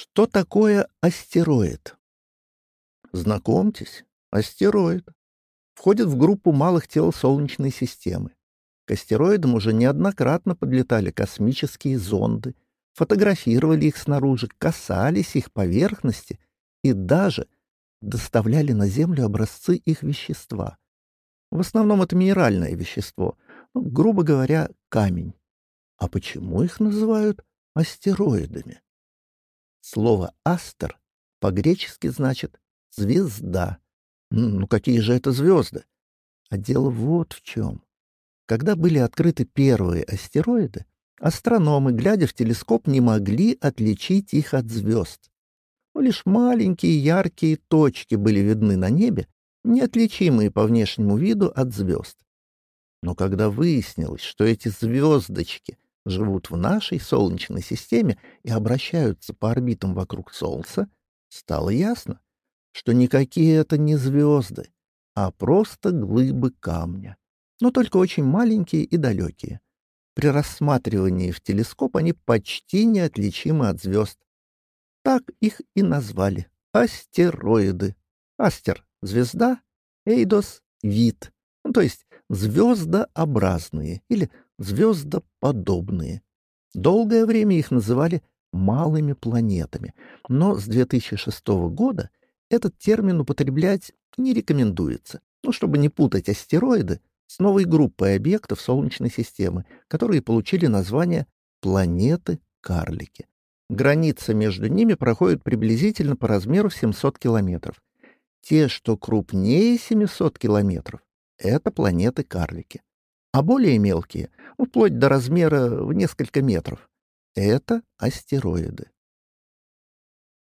Что такое астероид? Знакомьтесь, астероид. Входит в группу малых тел Солнечной системы. К астероидам уже неоднократно подлетали космические зонды, фотографировали их снаружи, касались их поверхности и даже доставляли на Землю образцы их вещества. В основном это минеральное вещество, ну, грубо говоря, камень. А почему их называют астероидами? Слово «астер» по-гречески значит «звезда». Ну, какие же это звезды? А дело вот в чем. Когда были открыты первые астероиды, астрономы, глядя в телескоп, не могли отличить их от звезд. Но лишь маленькие яркие точки были видны на небе, неотличимые по внешнему виду от звезд. Но когда выяснилось, что эти звездочки живут в нашей Солнечной системе и обращаются по орбитам вокруг Солнца, стало ясно, что никакие это не звезды, а просто глыбы камня, но только очень маленькие и далекие. При рассматривании в телескоп они почти неотличимы от звезд. Так их и назвали — астероиды. Астер — звезда, эйдос — вид, ну, то есть звездообразные или звездоподобные. Долгое время их называли малыми планетами, но с 2006 года этот термин употреблять не рекомендуется, ну, чтобы не путать астероиды с новой группой объектов Солнечной системы, которые получили название планеты-карлики. Граница между ними проходит приблизительно по размеру 700 километров. Те, что крупнее 700 километров, это планеты-карлики а более мелкие, вплоть до размера в несколько метров, это астероиды.